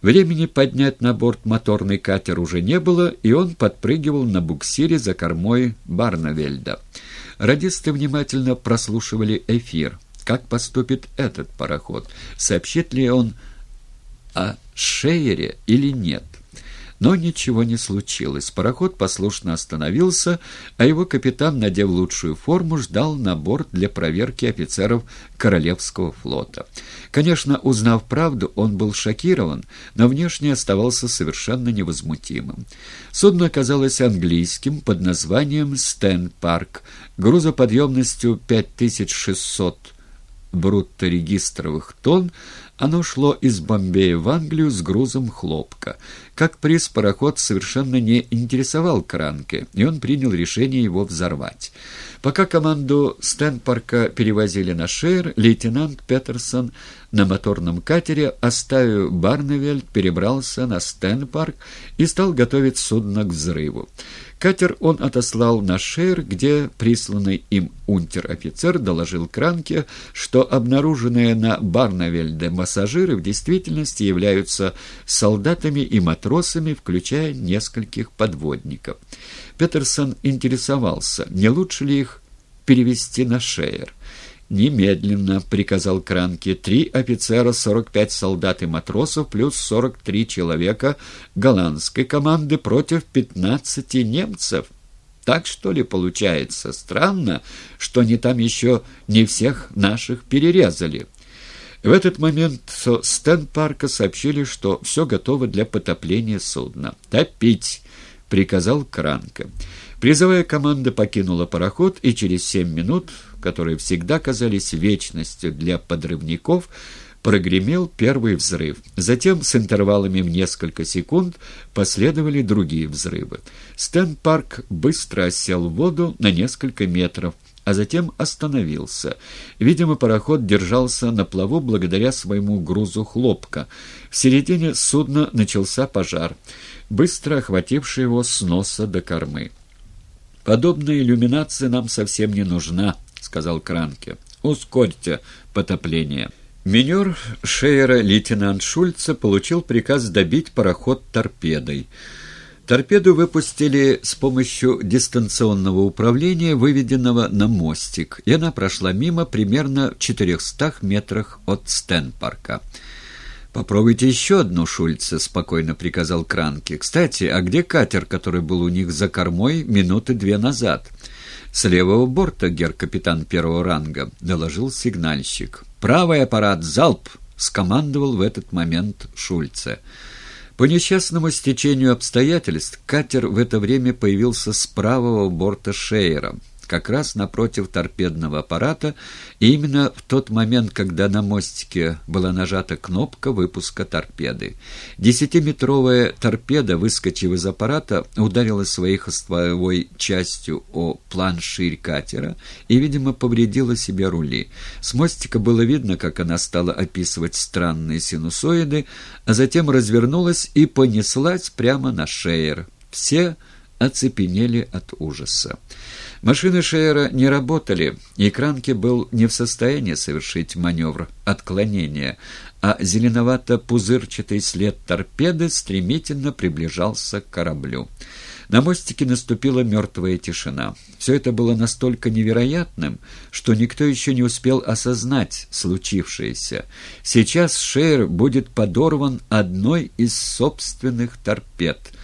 Времени поднять на борт моторный катер уже не было, и он подпрыгивал на буксире за кормой Барнавельда. Радисты внимательно прослушивали эфир. Как поступит этот пароход? Сообщит ли он о Шейере или нет? Но ничего не случилось. Пароход послушно остановился, а его капитан, надев лучшую форму, ждал на борт для проверки офицеров Королевского флота. Конечно, узнав правду, он был шокирован, но внешне оставался совершенно невозмутимым. Судно оказалось английским под названием «Стэн Парк», грузоподъемностью 5600 брутто-регистровых тонн, оно шло из Бомбея в Англию с грузом хлопка. Как приз пароход совершенно не интересовал Кранке, и он принял решение его взорвать. Пока команду Стэнпарка перевозили на Шейр, лейтенант Петерсон на моторном катере, оставив Барневельд, перебрался на Стэнпарк и стал готовить судно к взрыву. Катер он отослал на Шейр, где присланный им унтер-офицер доложил Кранке, что обнаруженные на Барнавельде пассажиры в действительности являются солдатами и матросами, включая нескольких подводников. Петерсон интересовался, не лучше ли их перевести на Шейер. «Немедленно», — приказал Кранке, — «три офицера, сорок пять солдат и матросов, плюс сорок три человека голландской команды против пятнадцати немцев». Так что ли получается? Странно, что они там еще не всех наших перерезали». В этот момент со Стэн-парка сообщили, что все готово для потопления судна. «Топить!» — приказал Кранко. Призовая команда покинула пароход, и через семь минут, которые всегда казались вечностью для подрывников, прогремел первый взрыв. Затем с интервалами в несколько секунд последовали другие взрывы. Стэн-парк быстро осел в воду на несколько метров, а затем остановился. Видимо, пароход держался на плаву благодаря своему грузу хлопка. В середине судна начался пожар, быстро охвативший его с носа до кормы. «Подобная иллюминация нам совсем не нужна», — сказал Кранке. «Ускорьте потопление». Минер Шейера лейтенант Шульца получил приказ добить пароход торпедой. Торпеду выпустили с помощью дистанционного управления, выведенного на мостик, и она прошла мимо примерно в 400 метрах от Стенпарка. «Попробуйте еще одну, Шульце», — спокойно приказал Кранке. «Кстати, а где катер, который был у них за кормой минуты две назад?» «С левого борта, гер-капитан первого ранга», — доложил сигнальщик. «Правый аппарат, залп!» — скомандовал в этот момент Шульце. По несчастному стечению обстоятельств катер в это время появился с правого борта Шейера как раз напротив торпедного аппарата, и именно в тот момент, когда на мостике была нажата кнопка выпуска торпеды. Десятиметровая торпеда, выскочив из аппарата, ударила своей хвостовой частью о планширь катера и, видимо, повредила себе рули. С мостика было видно, как она стала описывать странные синусоиды, а затем развернулась и понеслась прямо на шеер. Все оцепенели от ужаса. Машины Шейера не работали, и Кранке был не в состоянии совершить маневр отклонения, а зеленовато-пузырчатый след торпеды стремительно приближался к кораблю. На мостике наступила мертвая тишина. Все это было настолько невероятным, что никто еще не успел осознать случившееся. Сейчас Шейер будет подорван одной из собственных торпед —